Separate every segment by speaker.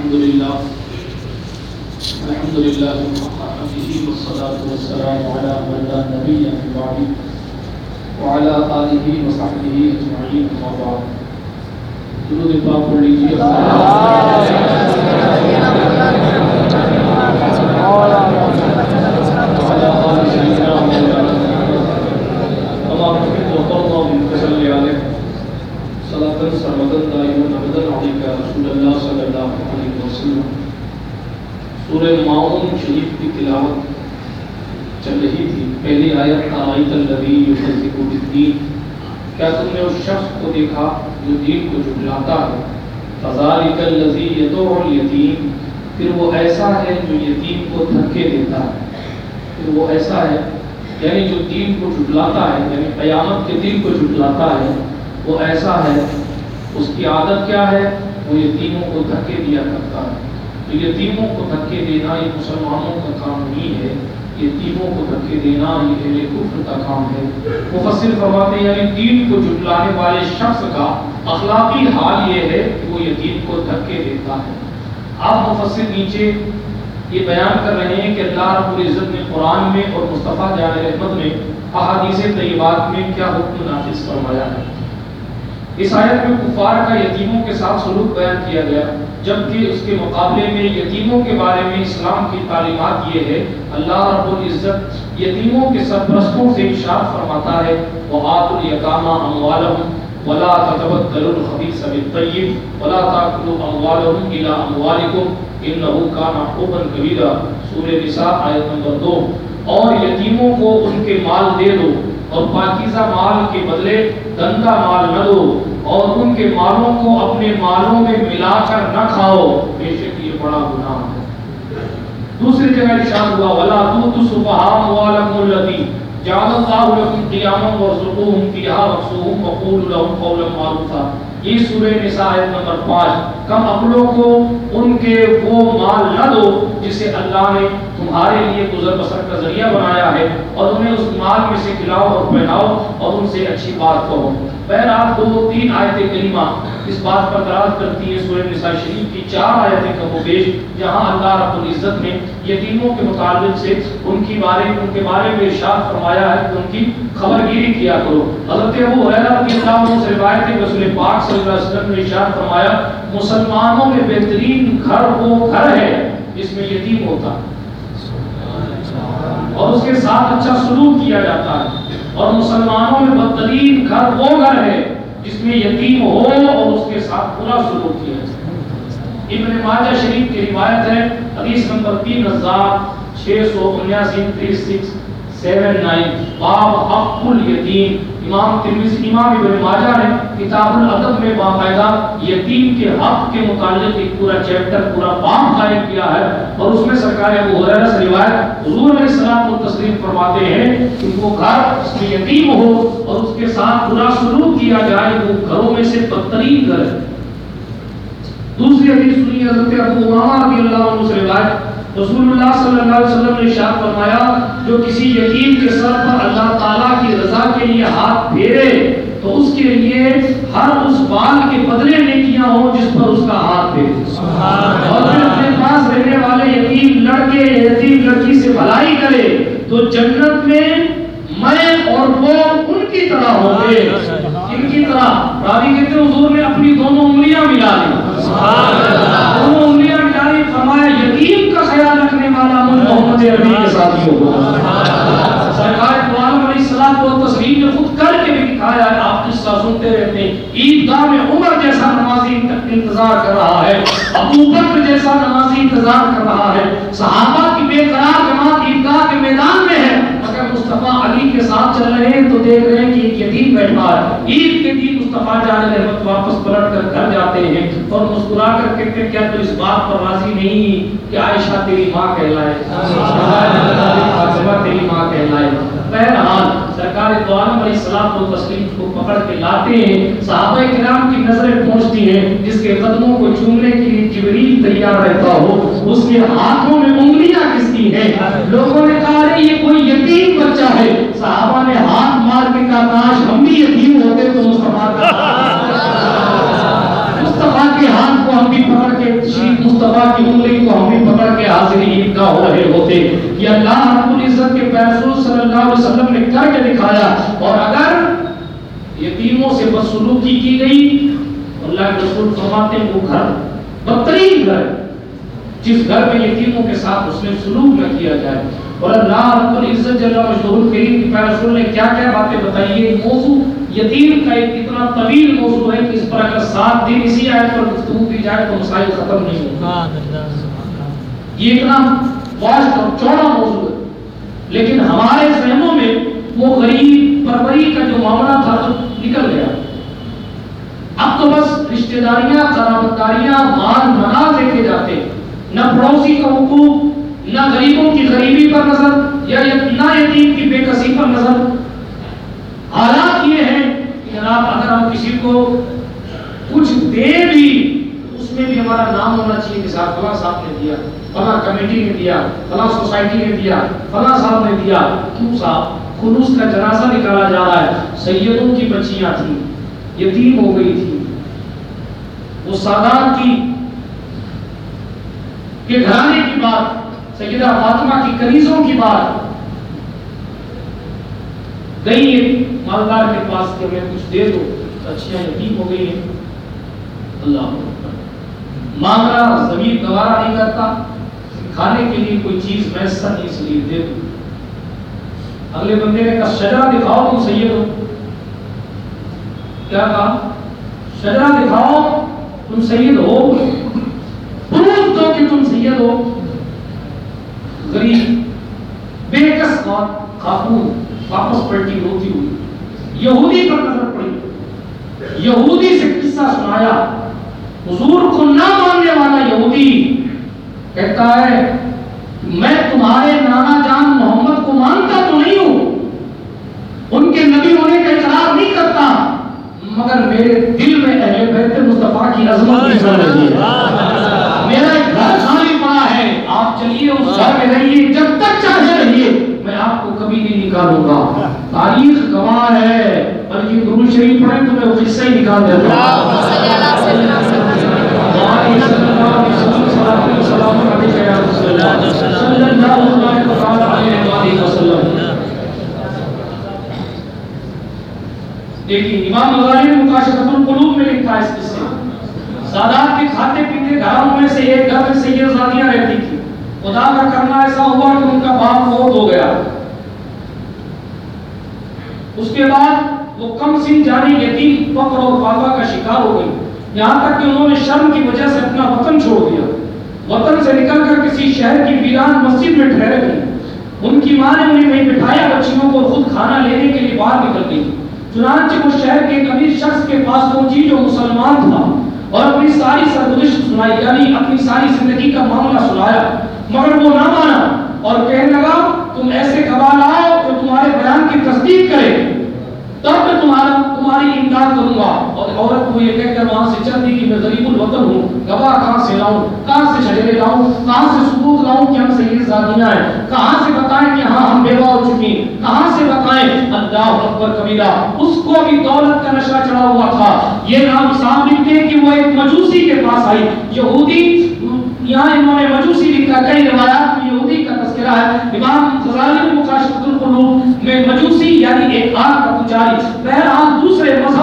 Speaker 1: الحمد لله الحمد لله حمده والصلاة والسلام على من لا نبي من بعده، وعلى آله وصحبه أجمعين، أما بعد. درود پاک پڑھ لیجیے وعلى آل سيدنا مولانا كما رحمت وقرضى من فضل عليه صلاة سرمدا دائما أبدا عليك يا رسول الله صلى الله عليه وسلم۔ سورہ معاون شریف کی تلاوت چل رہی تھی۔ پہلی آیت آیت الذی یکذب بالدین کیا تم نے اس شخص کو دیکھا جو دین کو جھٹلاتا ہے؟ فذالک الذی یدعو الیتیم۔ پھر وہ ایسا ہے جو یتیم کو دھکے دیتا ہے۔ پھر وہ ایسا ہے یعنی جو دین کو جھٹلاتا ہے یعنی قیامت کے دن کو جھٹلاتا ہے وہ ایسا ہے، اس کی عادت کیا ہے؟ وہ یتیموں کو دھکے دیا کرتا ہے۔ تو یتیموں کو دھکے دینا یہ مسلمانوں کا کام نہیں ہے۔ یتیموں کو دھکے دینا یہ اہل کفر کا کام ہے۔ مفسر فرماتے ہیں یعنی دین کو جھٹلانے والے شخص کا اخلاقی حال یہ ہے کہ وہ یتیم کو دھکے دیتا ہے۔ آپ مفسر نیچے یہ بیان کر رہے ہیں کہ اللہ رب العزت نے قرآن میں اور مصطفیٰ جان رحمت میں احادیث طیبات میں کیا حکم نافذ فرمایا ہے۔ اس آیت میں کفار کا یتیموں کے ساتھ سلوک بیان کیا گیا، جبکہ اس کے مقابلے میں یتیموں کے بارے میں اسلام کی تعلیمات یہ ہے اللہ رب العزت یتیموں کے سرپرستوں سے ارشاد فرماتا ہے وَآتُ الْيَتَامَى أَمْوَالَهُمْ ولا تتبدلوا الخبيث بالطيب ولا تاكلوا اموالهم الى اموالكم انه كان حبا كبيرا۔ سورہ نساء آیت نمبر 2 اور یتیموں کو ان کے مال دے دو۔ اور پاکیزہ مال کے بدلے گندا مال نہ دو اور ان کے مالوں کو اپنے مالوں میں ملا کر نہ کھاؤ، بے شک یہ بڑا گناہ ہے۔ دوسری جگہ ارشاد ہوا، ولا تؤتوا السفهاء اموالكم التي جعل اللہ لکم قیاما ورزقوہم فیہا وقصوہم وقول لهم قولا معروفا۔ یہ سورہ نساء آیت نمبر پانچ۔ کم عقلوں کو ان کے وہ مال نہ دو جسے اللہ نے تمہارے لیے گزر بسر کا ذریعہ بنایا ہے اور انہیں اس مال میں سے کھلاؤ اور پہناؤ اور ان سے اچھی بات کہو۔ بہرحال دو تین آیت کریمہ اس بات پر دراز کرتی ہے سورہ نساء شریف کی چار آیتیں کم و بیش جہاں اللہ رب العزت نے یتیموں کے متعلق سے ان کی بارے، ان کے بارے میں ارشاد فرمایا ہے کہ ان کی خبر گیری کیا کرو۔ حضرت ابو ہریرہ رضی اللہ عنہ سے روایت ہے رسول پاک صلی اللہ علیہ وسلم نے ارشاد فرمایا، مسلمانوں میں بہترین گھر وہ گھر ہے جس میں یتیم ہوتا۔ ہے اور اس کے ساتھ اچھا سلوک کیا جاتا ہے۔ اور مسلمانوں میں بدترین گھر وہ گھر ہے جس میں یتیم ہو اور اس کے ساتھ پورا سلوک کیا جائے۔ ابن ماجہ شریف کی روایت ہے، حدیث نمبر تین ہزار چھ سو انیاسی تھری سکس۔ سیون نائن باب حق الیتیم امام ترمذی، امام ابن ماجہ نے کتاب الادب میں باقاعدہ یتیم کے حق کے متعلق ایک پورا چیپٹر، پورا باب قائم کیا ہے اور اس میں سرکار ابو ہریرہ سے روایت حضور علیہ السلام کو تسلیم فرماتے ہیں کہ وہ گھر، اس میں یتیم ہو اور اس کے ساتھ برا سلوک کیا جائے، وہ گھروں میں سے بدترین گھر ہے۔ دوسری حدیث سنی حضرت ابو امامہ رضی اللہ عنہ سے روایت رسول اللہ صلی اللہ علیہ وسلم نے ارشاد فرمایا جو کسی یتیم کے سر پر اللہ تعالیٰ کی رضا کے لیے ہاتھ پھیرے تو اس کے لیے ہر اس بال کے بدلے نیکیاں ہوں جس پر اس کا ہاتھ پھیرے۔ اور پھر اپنے پاس رہنے والے یتیم لڑکے یتیم لڑکی سے بھلائی کرے تو جنت میں میں اور وہ ان کی طرح ہوں گے۔ ان کی طرح۔ راوی کہتے ہیں حضور نے اپنی دونوں انگلیاں ملا لی دونوں انگلیاں ملا لی فرمایا یتیم کا خیال رکھنے والا من محمد عربی کے ساتھی ہوگا۔ سرکار دو علیہ السلام کو تصویر میں خود کر کے بھی دکھایا ہے، آپ قصہ سنتے رہتے ہیں عیدگاہ میں عمر جیسا نمازی انتظار کر رہا ہے ابو بکر جیسا نمازی انتظار کر رہا ہے۔ صحابہ کی بے قرار جماعت عیدگاہ کے میدان میں ہے اگر مصطفیٰ کے ساتھ چل رہے ہیں تو دیکھ رہے ہیں کہ ایک یتیم بیٹھا ہے۔ عید کے دن مصطفیٰ جان رحمت واپس پلٹ کر گھر جاتے ہیں اور مسکرا کر کہتے ہیں کیا تو اس بات پر راضی نہیں کہ عائشہ تیری ماں کہلائے؟ تیری ماں کہلائے؟ بہرحال سرکار دو عالم علیہ السلام کو تسلیم کو پکڑ کے لاتے ہیں، صحابہ کرام کی نظریں پہنچتی ہیں، جس کے قدموں کو چومنے کے لیے جبریل تیار رہتا ہو، اس کے ہاتھوں میں انگلیاں کس کی ہیں۔ لوگوں نے کہا رہے یہ کوئی یتیم بچہ ہے۔ صحابہ نے ہاتھ مار کے کہا، کاش ہم بھی یتیم ہوتے تو مصطفیٰ کا ہم
Speaker 2: بھی پکڑ کے تشریف مصطفیٰ کی انگلی کو ہم بھی پکڑ کے حاضر عیدگاہ ہو رہے ہوتے۔ کہ اللہ رب العزت کے پیغمبر صلی اللہ علیہ وسلم نے کر کے دکھایا؟ اور اگر یتیموں سے بدسلوکی کی گئی، اللہ کے رسول فرماتے ہیں، وہ گھر، بدترین گھر، جس گھر میں یتیموں کے ساتھ اس میں سلوک نہ کیا جائے۔ اور اللہ رب العزت جل مشہور کریم کی پیغمبر رسول نے کیا کیا باتیں بتائی یہ موضوع یتیم کا ایک اتنا طویل موضوع ہے کہ اس پر اگر سات دن اسی آیت پر گفتگو کی جائے تو مسائل ختم نہیں ہوگا یہ اتنا واسط اور چوڑا موضوع ہے۔ لیکن ہمارے ذہنوں میں وہ غریب پروری کا جو معاملہ تھا تو نکل گیا۔ اب تو بس رشتہ داریاں قرابت داریاں مال منال دیکھے جاتے۔ نہ پڑوسی کا حقوق نہ غریبوں کی غریبی پر نظر یا نہ یتیم کی بے کسی پر نظر۔ حالات یہ ہیں کہ جناب اگر ہم کسی کو کچھ دے بھی، اس میں بھی ہمارا نام ہونا چاہیے مثال فلاں صاحب نے دیا، فلاں کمیٹی نے دیا، فلاں سوسائٹی نے دیا، فلاں صاحب نے دیا۔ کیوں صاحب؟ خلوص کا جنازہ نکالا جا رہا ہے۔ سیدوں کی بچیاں تھیں، یتیم ہو گئی تھی وہ سادات کی کہ گھرانے کی بات، سیدہ فاطمہ کی کنیزوں کی بات۔ گئی ایک مالدار کے پاس کہ ہمیں کچھ دے دو اچھا یتیم ہو گئی ہے اللہ مانگ رہا زمین گوارا نہیں کرتا، کھانے کے لیے کوئی چیز میسر نہیں، اس لیے دے دو اگلے بندے نے کہا شجرا دکھاؤ تم سید ہو۔ کیا کہا؟ شجرا دکھاؤ تم سید ہو۔ پروف دو کہ تم سید ہو۔ غریب، بے کس اور خاتون واپس پلٹی روتی ہوئی۔ یہودی پر نظر پڑی۔ یہودی سے قصہ سنایا۔ حضور کو نہ ماننے والا یہودی کہتا ہے میں تمہارے نانا جان محمد کو مانتا تو نہیں ہوں. ان کے نبی ہونے کا اقرار نہیں کرتا. مگر میرے دل میں اہل بیت مصطفیٰ کی عظمت نکل رہی ہے. میرا ایک گھر خالی پڑا ہے. آپ چلیے اس گھر میں رہیے. جب تک چاہے رہیے. میں آپ کو کبھی نہیں نکالوں گا. تاریخ گواہ ہے. بلکہ درود شریف پڑھیں تو میں وہ قصہ ہی نکال دیتا ہوں. دیکھیں امام غزالی نے مکاشفۃ القلوب میں لکھا اس قصے سادات کے کھاتے پیتے گھروں میں سے ایک گھر میں سید زادیاں رہتی تھی خدا کا کرنا ایسا ہوا کہ ان کا باپ موت ہو گیا۔ اس کے بعد وہ کم سن جانی یتیم فقر اور فاقہ کا شکار ہو گئی۔ یہاں تک کہ انہوں نے شرم کی وجہ سے اپنا وطن چھوڑ دیا۔ وطن سے نکل کر کسی شہر کی ویران مسجد میں ٹھہر گئی ان کی ماں نے انہیں وہیں بٹھایا، بچیوں کو خود کھانا لینے کے لیے باہر نکل گئی۔ چنانچہ وہ شہر کے ایک امیر شخص کے پاس پہنچی جو مسلمان تھا اور اپنی ساری سرگزش سنائی یعنی اپنی ساری زندگی کا معاملہ سنایا۔ مگر وہ نہ مانا اور کہنے لگا، تم ایسے گواہ لاؤ جو تمہارے بیان کی تصدیق کرے۔ تب میں کروں گا اور عورت کو یہ کہہ کر وہاں سے چل دی کہ میں غریب الوطن ہوں۔ گواہ کہاں سے لاؤں؟ کہاں سے شجرے لاؤں؟ کہاں سے ثبوت لاؤں کہ ہم سید زادیاں ہیں؟ کہاں سے بتائیں کہ ہاں ہم بیوہ ہو چکی کہاں سے بتائیں؟ اللہ اکبر کبیرہ، اس کو بھی دولت کا نشہ چڑھا ہوا تھا۔ یہ نام صاحب لکھتے ہیں کہ وہ ایک مجوسی کے پاس آئی۔ یہودی، یہاں انہوں نے مجوسی لکھا، کئی روایات میں یہودی کا تذکرہ ہے۔ امام غزالی نے مکاشفۃ القلوب میں مجوسی یعنی ایک آگ کا پجاری۔ بہرحال دوسرے مذہب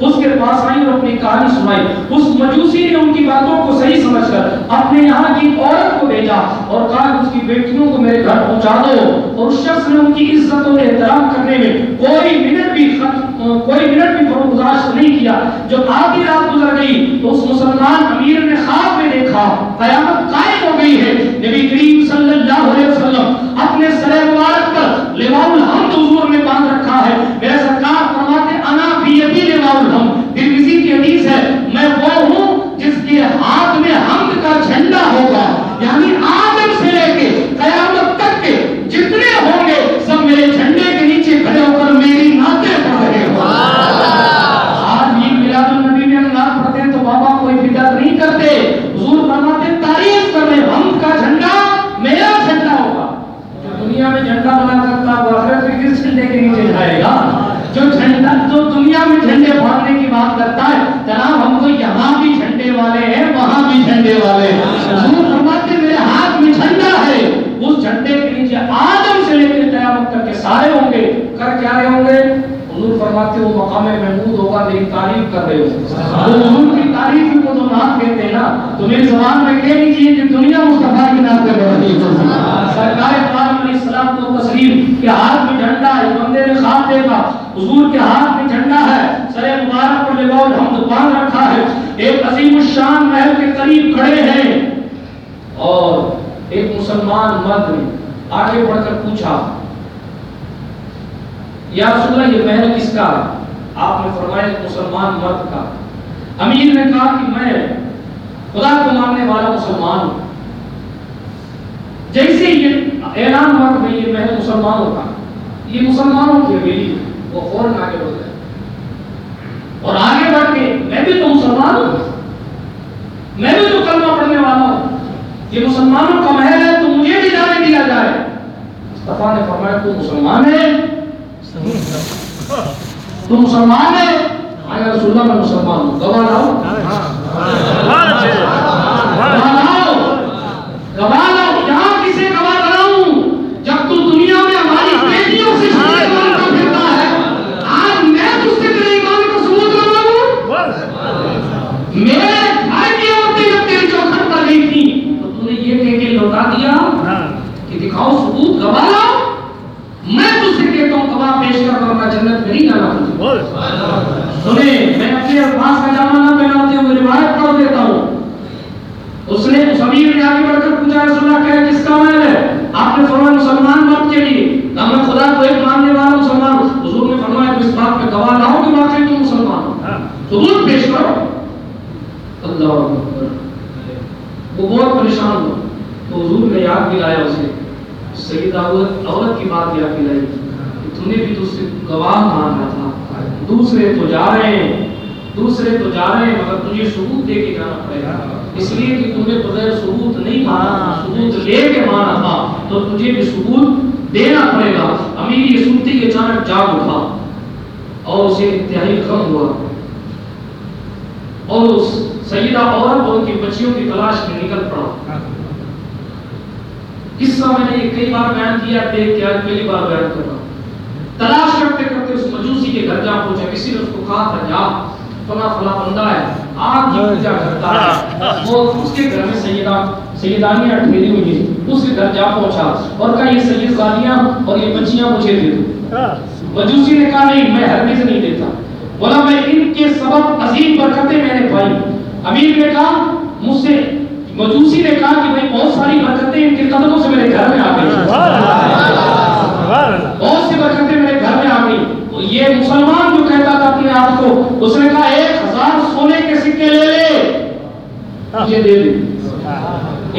Speaker 2: اس کے پاس آئی اور اپنی کہانی سنائی اس مجوسی نے ان کی باتوں کو صحیح سمجھ کر اپنے یہاں کی عورت کو بھیجا اور کہا کہ اس کی بیٹیوں کو میرے گھر پہنچا دو۔ اور اس شخص نے ان کی عزت اور احترام کرنے میں کوئی منٹ بھی خط کوئی منٹ بھی فروگزاشت نہیں کیا۔ جب آدھی رات گزر گئی تو اس مسلمان امیر نے خواب میں دیکھا۔ قیامت قائم ہو گئی ہے۔ نبی کریم صلی اللہ علیہ وسلم اپنے سر بنا سکتا وہ آخرت میں کس جھنڈے کے نیچے جائے گا۔ جو جھنڈا، جو دنیا میں جھنڈے پھاڑنے کی بات کرتا ہے، جناب، ہم تو یہاں بھی جھنڈے والے ہیں، وہاں بھی جھنڈے والے ہیں۔ حضور فرماتے میرے ہاتھ میں جھنڈا ہے، اس جھنڈے کے نیچے آدم سے لے کے قیامت تک کے سارے ہوں گے۔ کر کیا رہے ہوں گے؟ فرماتے ہو مقام محمود ہوگا لیکن تعریف کر رہے ہو۔ وہ حضور کی تعریف کو تو نعت کہتے ہیں نا تو میرے زبان میں کہنی چاہیے کہ دنیا مصطفیٰ کی نعت کر رہی ہے۔ سرکار پاک علیہ السلام کو تصریف کہ ہاتھ میں جھنڈا ہے بندے نے خواب دے گا حضور کے ہاتھ میں جھنڈا ہے۔ سر مبارک پر لگا اور حمد باندھ رکھا ہے۔ ایک عظیم الشان محل کے قریب کھڑے ہیں۔ اور ایک مسلمان مرد نے آگے بڑھ کر پوچھا یا رسول اللہ، یہ محل کس کا؟ ہے آپ نے فرمایا مسلمان مرد کا۔ امیر نے کہا کہ میں خدا کو ماننے والا مسلمان ہوں۔ جیسے یہ اعلان ہوا کہ یہ محل مسلمانوں کا، یہ مسلمانوں کی حویلی ہے، وہ فوراً آگے بڑھ گئے۔ اور آگے بڑھ کے، میں بھی تو مسلمان ہوں۔ میں بھی تو کلمہ پڑھنے والا ہوں۔ یہ مسلمانوں کا محل ہے، تو مجھے بھی جانے دیا جائے۔ مصطفیٰ نے فرمایا، تو مسلمان ہے۔ تو مسلمان ہے آیا رسول اللہ میں مسلمان ہوں گواہ لاؤ گواہ لاؤ گواہ لاؤ یہاں کسے گواہ بناؤں جب تو دنیا میں ہماری بیٹیوں سے شادی مانتا پھرتا ہے آج میں تجھ سے تیرے ایمان کا ثبوت لگاؤں میرے بھائی کی عورتیں جب تیری چوکھٹ پر گئی تھی تو تو نے یہ کہہ کے لوٹا دیا کہ دکھاؤ ثبوت گواہ لاؤ میں تجھ سے کہتا ہوں گواہ پیش کر ورنہ جنت میں نہیں جانا تجھے سنیں میں اپنے الفاظ کا جامع نہ پہناتے ہوئے روایت پڑھ دیتا ہوں اس نے اس امیر نے آگے بڑھ کر پوچھا رسول اللہ کہا کس کا محل ہے آپ نے فرمایا مسلمان مرد کے لیے کہا میں خدا کو ایک ماننے والا مسلمان ہوں حضور نے فرمایا کہ اس بات پہ گواہ لاؤ کہ واقعی تم مسلمان ہو ثبوت پیش کرو اللہ اکبر وہ بہت پریشان ہوا تو حضور نے یاد دلایا اسے سید عورت عورت کی بات یاد دلائی کہ تم نے بھی تو اس سے گواہ ماننا تھا۔ دوسرے تو جا رہے ہیں۔ دوسرے تو جا رہے ہیں مگر تجھے ثبوت دے کے جانا پڑے گا۔ اس لیے کہ تم نے بغیر ثبوت نہیں مانا ثبوت لے کے مانا تھا تو تجھے بھی ثبوت دینا پڑے گا۔ امیر یہ سنتے ہی اچانک جاگ اٹھا اور اسے انتہائی غم ہوا۔ اور اس سیدہ عورت اور ان کی بچیوں کی تلاش میں نکل پڑا۔ قصہ میں نے یہ کئی بار بیان کیا دیکھ کے آج پہلی بار بیان کر رہا ہوں۔ تلاش کرتے کرتے اس مجوسی کے گھر جا پہنچا، کسی نے اس کو کہا تھا جا فلا فلا بندہ ہے، آگ کی پوجا کرتا ہے۔ وہ اس کے گھر میں سیدہ سیدانیاں ٹھہری ہوئی ہیں اس کے گھر جا پہنچا اور کہا، یہ سید اور یہ بچیاں مجھے دے دو۔ مجوسی نے کہا، نہیں، میں ہرگز نہیں دیتا۔ بولا، میں ان کے سبب عظیم برکتیں میں نے پائی۔ امیر نے کہا، مجھ سے مجوسی نے کہا کہ بھائی بہت ساری برکتیں ان کے قدموں سے میرے گھر میں آ گئی بہت سی برکتیں میرے گھر میں آ گئی یہ مسلمان جو کہتا تھا اپنے آپ کو اس نے کہا ایک ہزار سونے کے سکے لے لے۔ مجھے دے دے۔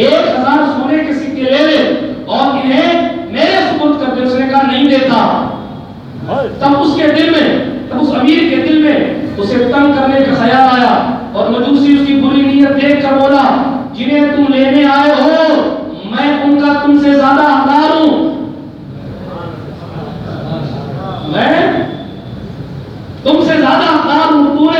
Speaker 2: ایک ہزار سونے کے سکے لے لے۔ اور انہیں میرے سپرد کر دے۔ اس نے کہا نہیں دیتا۔ تب اس کے دل میں تب اس امیر کے دل میں اسے تنگ کرنے کا خیال آیا اور مجوسی اس کی بری نیت دیکھ کر بولا جنہیں تم لینے آئے ہو، میں ان کا تم سے زیادہ حقدار ہوں۔ میں تم سے زیادہ حقدار ہوں، پورے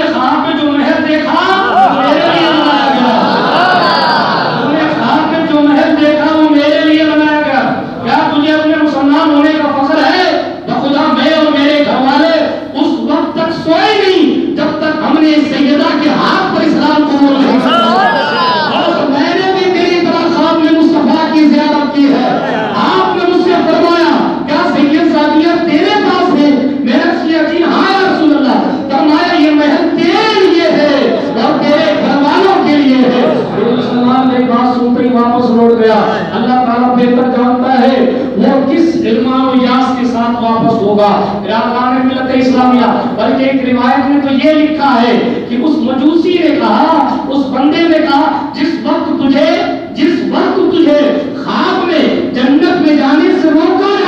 Speaker 2: میرے مسلمان بات سنتے ہی واپس لوٹ گیا۔ اللہ تعالیٰ بہتر جانتا ہے وہ کس علمان و یاس کے ساتھ واپس ہوگا۔ رابطان ملت اسلامیہ، بلکہ ایک روایت میں تو یہ لکھا ہے کہ اس مجوسی نے کہا، اس بندے نے کہا، جس وقت تجھے، جس وقت تجھے خواب میں، جنت میں جانے سے روکا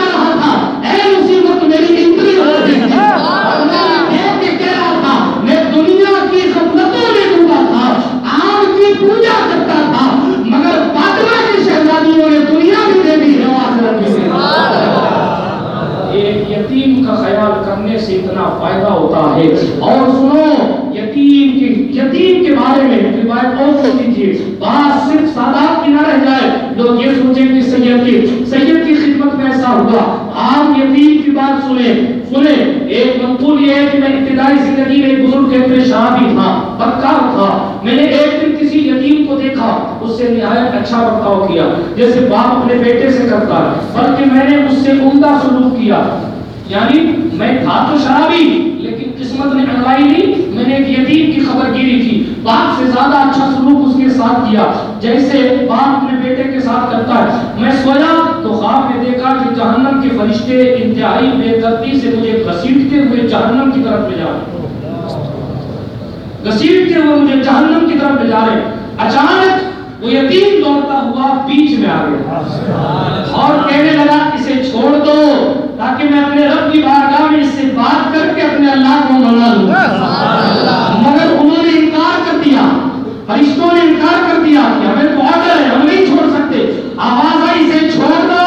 Speaker 2: فائدہ ہوتا ہے۔ اور سنو یتیم کی یتیم کے بارے میں روایت اور سن لیجیے بات صرف سادات کی نہ رہ جائے۔ لوگ یہ سوچیں کہ سید کی سید کی خدمت میں ایسا ہوا۔ آپ یتیم کی بات سنیں۔ سنے ایک منقول یہ ہے کہ میں ابتدائی زندگی میں ایک بزرگ کے پریشان بھی تھا، بدکار تھا۔ میں نے ایک دن کسی یتیم کو دیکھا، اس سے نہایت اچھا برتاؤ کیا۔ جیسے باپ اپنے بیٹے سے کرتا ہے، بلکہ میں نے اس سے عمدہ سلوک کیا۔ یعنی میں تھا تو شرابی، لیکن قسمت نے اڑوائی نہیں، میں نے ایک یتیم کی خبر گیری تھی باپ سے زیادہ اچھا سلوک اس کے ساتھ کیا، جیسے باپ اپنے بیٹے کے ساتھ کرتا ہے۔ میں سویا تو خواب میں دیکھا کہ جہنم کے فرشتے انتہائی بے ترتیب سے مجھے گھسیٹتے ہوئے جہنم کی طرف لے جا رہے گھسیٹتے ہوئے مجھے جہنم کی طرف لے جا رہے اچانک وہ یتیم دوڑتا ہوا بیچ میں آ گیا۔ اور کہنے لگا، اسے چھوڑ دو۔ تاکہ میں اپنے رب کی بارگاہ میں اس سے بات کر کے اپنے اللہ کو منا لوں مگر انہوں نے انکار کر دیا فرشتوں نے انکار کر دیا کہ ہمیں تو آرڈر ہے ہم نہیں چھوڑ سکتے آواز آئی اسے چھوڑ دو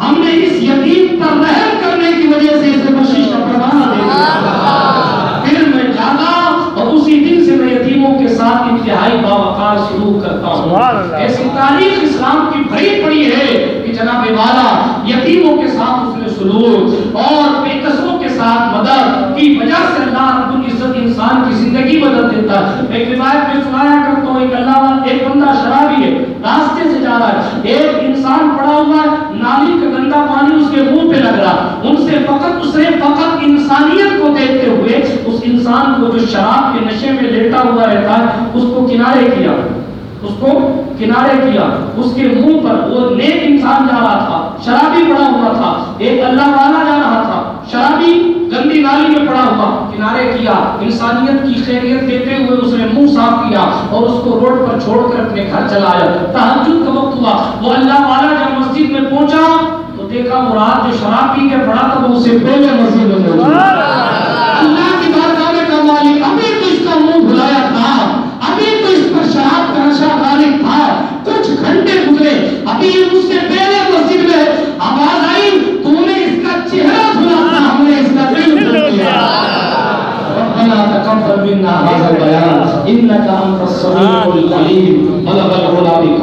Speaker 2: ہم نے اس یتیم پر رحم کرنے کی وجہ سے اسے بخشش کا پروانہ دے دیا پھر میں جاگا اور اسی دن سے میں یتیموں کے ساتھ انتہائی باوقار سلوک کرتا ہوں ایسی تاریخ اسلام کی بڑی پڑی ہے کہ جناب والا یتیموں کے ساتھ اس نے سلوک اور بے قصروں کے ساتھ مدد کی وجہ سے اللہ رب العزت انسان کی زندگی بدل ایک روایت میں سنایا کرتا ہوں، ایک اللہ والا، ایک بندہ شرابی ہے، راستے سے جا رہا ہے۔ ایک انسان پڑا ہوا ہے، نالی کا گندا پانی اس کے منہ پہ لگ رہا ان سے فقط، اس نے فقط انسانیت کو دیکھتے ہوئے اس انسان کو جو شراب کے نشے میں لیٹا ہوا رہتا ہے، اس کو کنارے کیا۔ اس کو کنارے کیا۔ اس کے منہ پر وہ نیک انسان جا رہا تھا، شرابی پڑا ہوا تھا۔ ایک اللہ والا جا رہا تھا، شرابی گندی نالی میں پڑا ہوا، کنارے کیا، انسانیت کی خیریت دیتے ہوئے اس نے منہ صاف کیا اور اس کو روڈ پر چھوڑ کر اپنے گھر چلا آیا تہجد کا وقت ہوا، وہ اللہ والا جب مسجد میں پہنچا تو دیکھا وہ رات جو شراب پی کے پڑا تھا، وہ اسے پہلے مسجد میں موجود اللہ کی بارگاہ میں کہا مالک ابھی تو اس کا منہ بھلایا تھا، ابھی تو اس پر شراب کا نشہ غالب تھا۔ کچھ گھنٹے گزرے، ابھی اس سے انك انت السميع العليم. بلغ العلا بكمال